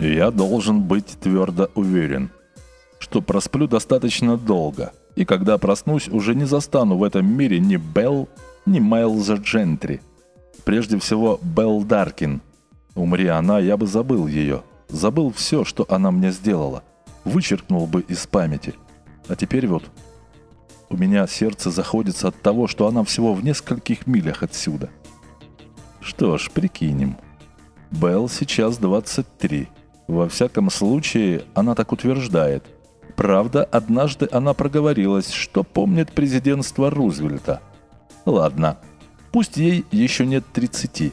Я должен быть твердо уверен, что просплю достаточно долго, и когда проснусь, уже не застану в этом мире ни Белл, ни Майлза Джентри. Прежде всего, Белл Даркин. Умри она, я бы забыл ее. Забыл все, что она мне сделала. Вычеркнул бы из памяти. А теперь вот у меня сердце заходится от того, что она всего в нескольких милях отсюда. Что ж, прикинем. Белл сейчас 23. Во всяком случае, она так утверждает – Правда, однажды она проговорилась, что помнит президентство Рузвельта. Ладно, пусть ей еще нет 30.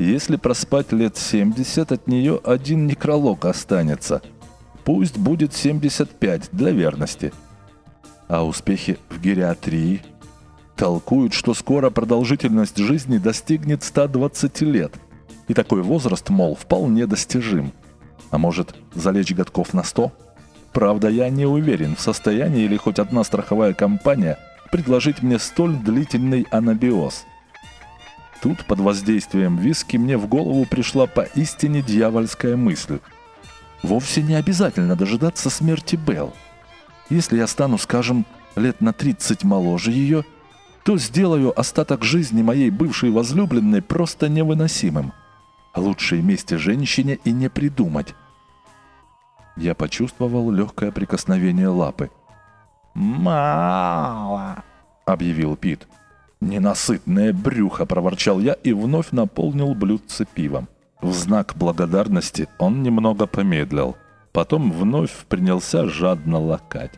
Если проспать лет 70, от нее один некролог останется. Пусть будет 75 для верности. А успехи в гериатрии? Толкуют, что скоро продолжительность жизни достигнет 120 лет. И такой возраст, мол, вполне достижим. А может, залечь годков на 100? Правда, я не уверен, в состоянии ли хоть одна страховая компания предложить мне столь длительный анабиоз. Тут под воздействием виски мне в голову пришла поистине дьявольская мысль. Вовсе не обязательно дожидаться смерти Белл. Если я стану, скажем, лет на 30 моложе ее, то сделаю остаток жизни моей бывшей возлюбленной просто невыносимым. Лучшей мести женщине и не придумать. Я почувствовал легкое прикосновение лапы. «Мало!» — объявил Пит. «Ненасытное брюхо!» — проворчал я и вновь наполнил блюдце пивом. В знак благодарности он немного помедлил. Потом вновь принялся жадно лакать.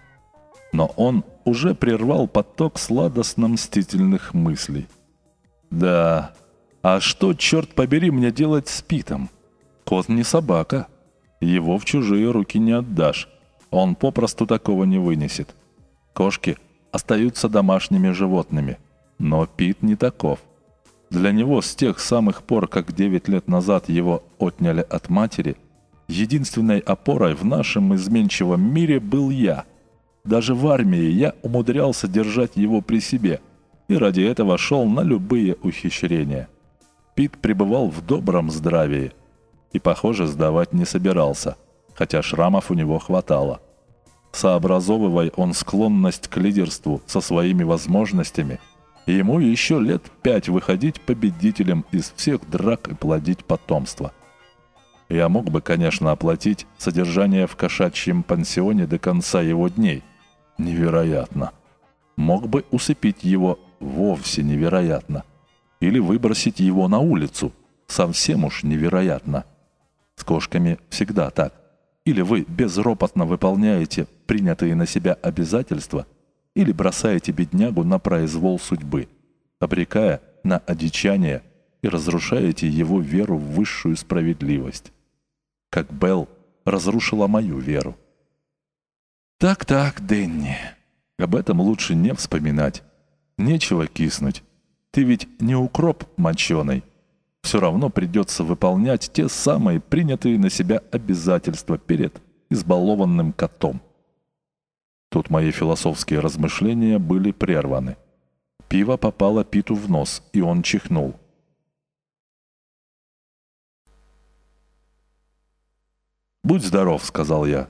Но он уже прервал поток сладостно-мстительных мыслей. «Да, а что, черт побери, мне делать с Питом? Кот не собака!» Его в чужие руки не отдашь. Он попросту такого не вынесет. Кошки остаются домашними животными. Но Пит не таков. Для него с тех самых пор, как 9 лет назад его отняли от матери, единственной опорой в нашем изменчивом мире был я. Даже в армии я умудрялся держать его при себе и ради этого шел на любые ухищрения. Пит пребывал в добром здравии – и, похоже, сдавать не собирался, хотя шрамов у него хватало. Сообразовывая он склонность к лидерству со своими возможностями, ему еще лет пять выходить победителем из всех драк и плодить потомство. Я мог бы, конечно, оплатить содержание в кошачьем пансионе до конца его дней. Невероятно. Мог бы усыпить его вовсе невероятно. Или выбросить его на улицу. Совсем уж невероятно. С кошками всегда так. Или вы безропотно выполняете принятые на себя обязательства, или бросаете беднягу на произвол судьбы, обрекая на одичание и разрушаете его веру в высшую справедливость. Как Белл разрушила мою веру. «Так-так, Дэнни, об этом лучше не вспоминать. Нечего киснуть. Ты ведь не укроп моченый» все равно придется выполнять те самые принятые на себя обязательства перед избалованным котом. Тут мои философские размышления были прерваны. Пиво попало Питу в нос, и он чихнул. «Будь здоров», — сказал я.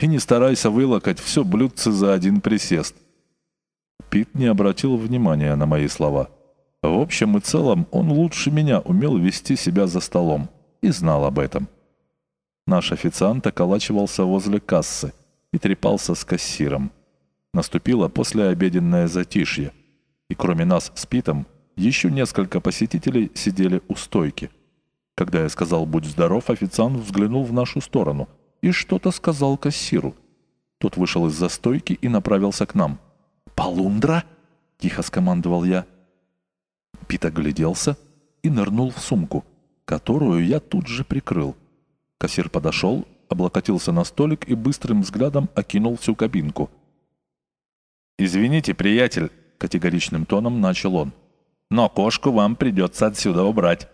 «И не старайся вылокать все блюдце за один присест». Пит не обратил внимания на мои слова. В общем и целом, он лучше меня умел вести себя за столом и знал об этом. Наш официант околачивался возле кассы и трепался с кассиром. Наступило послеобеденное затишье, и кроме нас с Питом, еще несколько посетителей сидели у стойки. Когда я сказал «будь здоров», официант взглянул в нашу сторону и что-то сказал кассиру. Тот вышел из-за стойки и направился к нам. «Полундра?» — тихо скомандовал я. Пит огляделся и нырнул в сумку, которую я тут же прикрыл. Кассир подошел, облокотился на столик и быстрым взглядом окинул всю кабинку. «Извините, приятель», — категоричным тоном начал он, «но кошку вам придется отсюда убрать».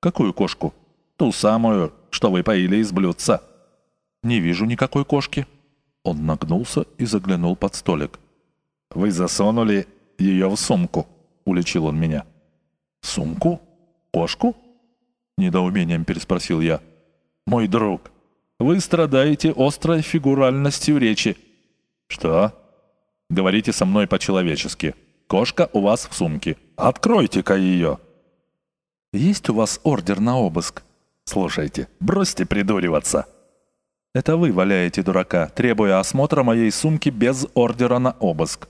«Какую кошку?» «Ту самую, что вы поили из блюдца». «Не вижу никакой кошки». Он нагнулся и заглянул под столик. «Вы засунули ее в сумку», — уличил он меня. «Сумку? Кошку?» — недоумением переспросил я. «Мой друг, Вы страдаете острой фигуральностью речи. Что? Говорите со мной по-человечески. Кошка у вас в сумке. Откройте-ка ее. Есть у вас ордер на обыск? Слушайте, бросьте придуриваться. Это вы валяете дурака, требуя осмотра моей сумки без ордера на обыск.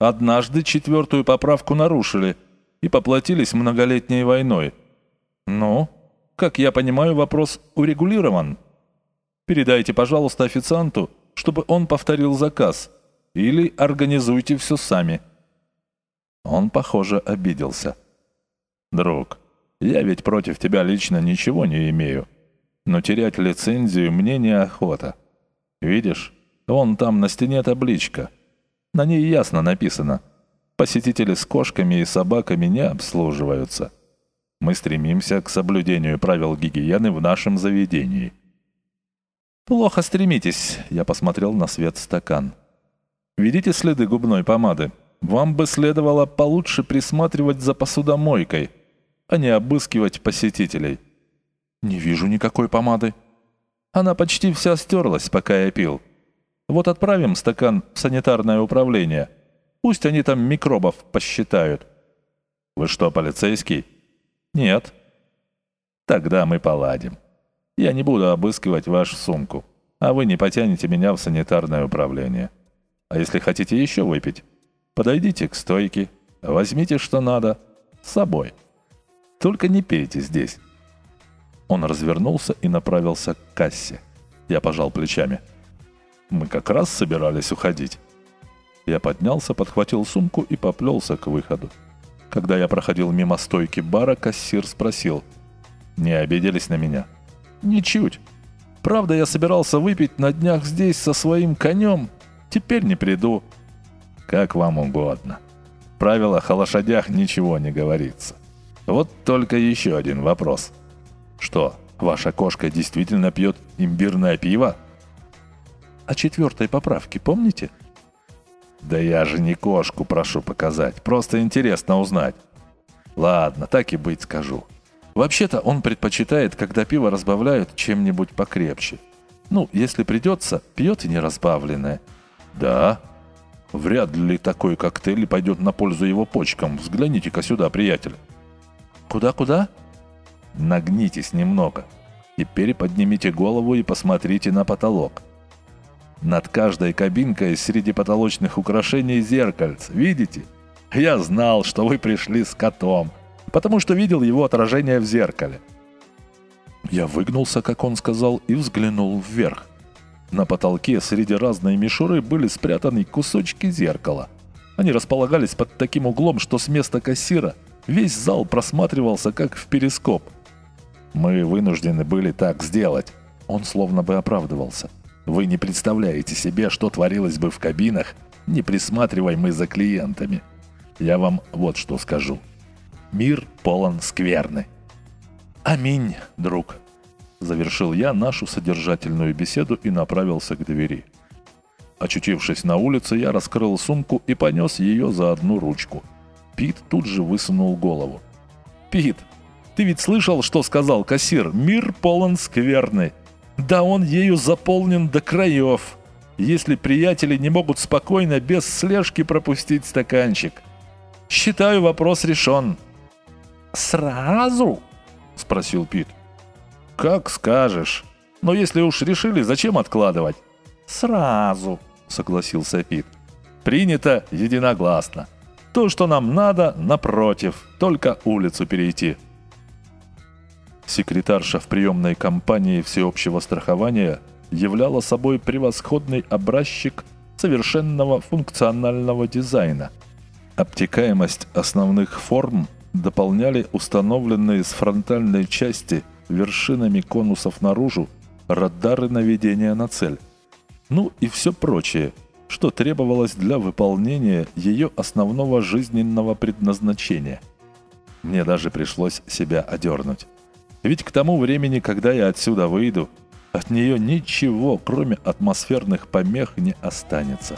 Однажды четвертую поправку нарушили и поплатились многолетней войной. Ну, как я понимаю, вопрос урегулирован. Передайте, пожалуйста, официанту, чтобы он повторил заказ. Или организуйте все сами». Он, похоже, обиделся. «Друг, я ведь против тебя лично ничего не имею. Но терять лицензию мне неохота. Видишь, вон там на стене табличка. На ней ясно написано. Посетители с кошками и собаками не обслуживаются. Мы стремимся к соблюдению правил гигиены в нашем заведении. «Плохо стремитесь», — я посмотрел на свет стакан. «Видите следы губной помады? Вам бы следовало получше присматривать за посудомойкой, а не обыскивать посетителей». «Не вижу никакой помады». «Она почти вся стерлась, пока я пил. Вот отправим стакан в санитарное управление. Пусть они там микробов посчитают». «Вы что, полицейский?» «Нет». «Тогда мы поладим. Я не буду обыскивать вашу сумку, а вы не потянете меня в санитарное управление. А если хотите еще выпить, подойдите к стойке, возьмите что надо с собой. Только не пейте здесь». Он развернулся и направился к кассе. Я пожал плечами. «Мы как раз собирались уходить». Я поднялся, подхватил сумку и поплелся к выходу. Когда я проходил мимо стойки бара, кассир спросил. «Не обиделись на меня?» «Ничуть. Правда, я собирался выпить на днях здесь со своим конем. Теперь не приду». «Как вам угодно. В правилах о лошадях ничего не говорится. Вот только еще один вопрос. Что, ваша кошка действительно пьет имбирное пиво?» «О четвертой поправке помните?» Да я же не кошку прошу показать, просто интересно узнать. Ладно, так и быть скажу. Вообще-то он предпочитает, когда пиво разбавляют чем-нибудь покрепче. Ну, если придется, пьет и не разбавленное. Да. Вряд ли такой коктейль пойдет на пользу его почкам. Взгляните-ка сюда, приятель. Куда-куда? Нагнитесь немного. Теперь поднимите голову и посмотрите на потолок. Над каждой кабинкой среди потолочных украшений зеркальце. Видите? Я знал, что вы пришли с котом, потому что видел его отражение в зеркале. Я выгнулся, как он сказал, и взглянул вверх. На потолке среди разной мишуры были спрятаны кусочки зеркала. Они располагались под таким углом, что с места кассира весь зал просматривался как в перископ. Мы вынуждены были так сделать. Он словно бы оправдывался. Вы не представляете себе, что творилось бы в кабинах, не присматривай мы за клиентами. Я вам вот что скажу. Мир полон скверны. Аминь, друг. Завершил я нашу содержательную беседу и направился к двери. Очутившись на улице, я раскрыл сумку и понес ее за одну ручку. Пит тут же высунул голову. «Пит, ты ведь слышал, что сказал кассир? Мир полон скверны. Да он ею заполнен до краев, если приятели не могут спокойно без слежки пропустить стаканчик. Считаю, вопрос решен. «Сразу?» — спросил Пит. «Как скажешь. Но если уж решили, зачем откладывать?» «Сразу», — согласился Пит. «Принято единогласно. То, что нам надо, напротив, только улицу перейти». Секретарша в приемной компании всеобщего страхования являла собой превосходный образчик совершенного функционального дизайна. Обтекаемость основных форм дополняли установленные с фронтальной части вершинами конусов наружу радары наведения на цель. Ну и все прочее, что требовалось для выполнения ее основного жизненного предназначения. Мне даже пришлось себя одернуть. Ведь к тому времени, когда я отсюда выйду, от нее ничего, кроме атмосферных помех, не останется.